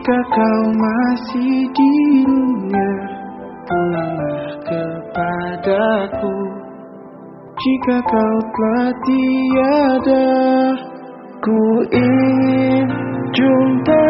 Jika kau masih di dunia? Pulanglah kepadaku. Jika kau telah tiada Ku ingin jumpa